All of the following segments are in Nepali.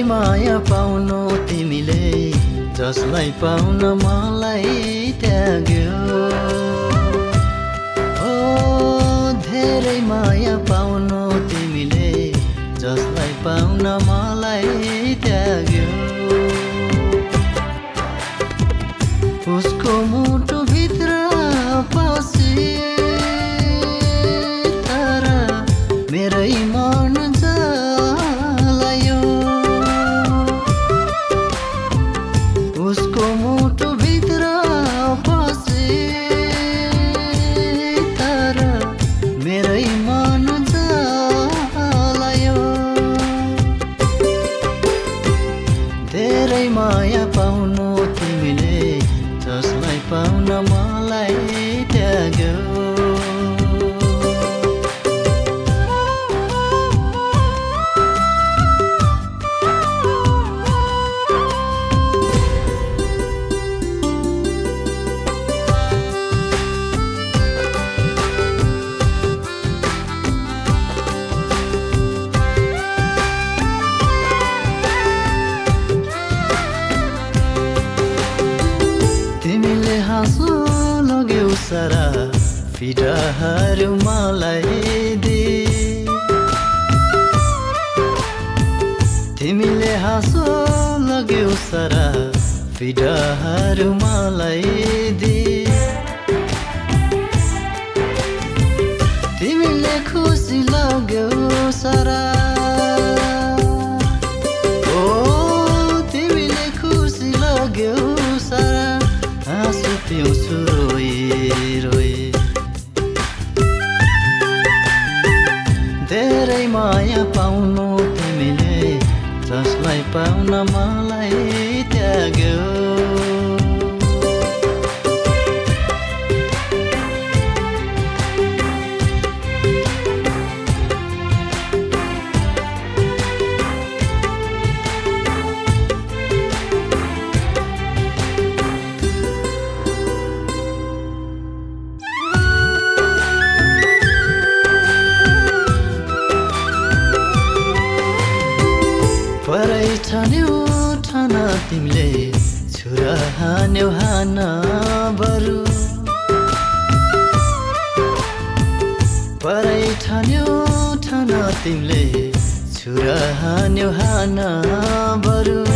माया पाउनु तिमीले जसलाई पाउन मलाई त्याग्यो। ओ धेरै माया पाउनु तिमीले जसलाई पाउन मलाई त्याग्यो। उसको मुटुभित्र पसे माया पाउनु तिमीले जसलाई पाउन सारा फिटाहरू मलाई दे। तिमीले हाँसो लग्यौ सारा फिटाहरू मलाई दे। तिमीले खुसी लाग्यौ सारा जसलाई पाउन मलाई त्याग्यो। ठान्यौ ठान तिमीले छुरा हान्यौ हान बरु। परै ठान्यौ ठान तिमीले छुरा हान्यौ हान बरु।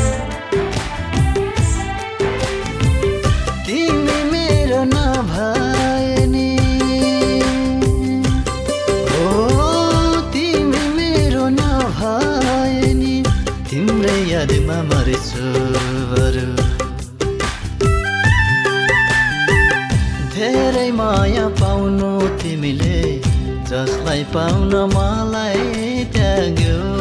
यादमा मरेछु बरु धेरै माया पाउनु तिमीले जसलाई पाउन मलाई त्याग्यो।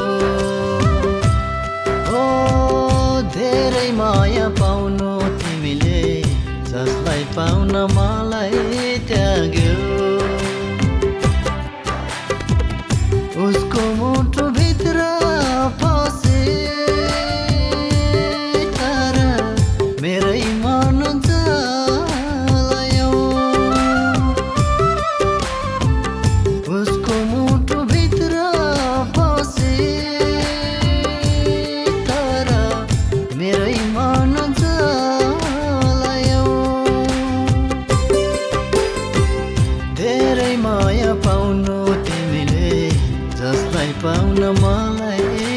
पाउनु मलाई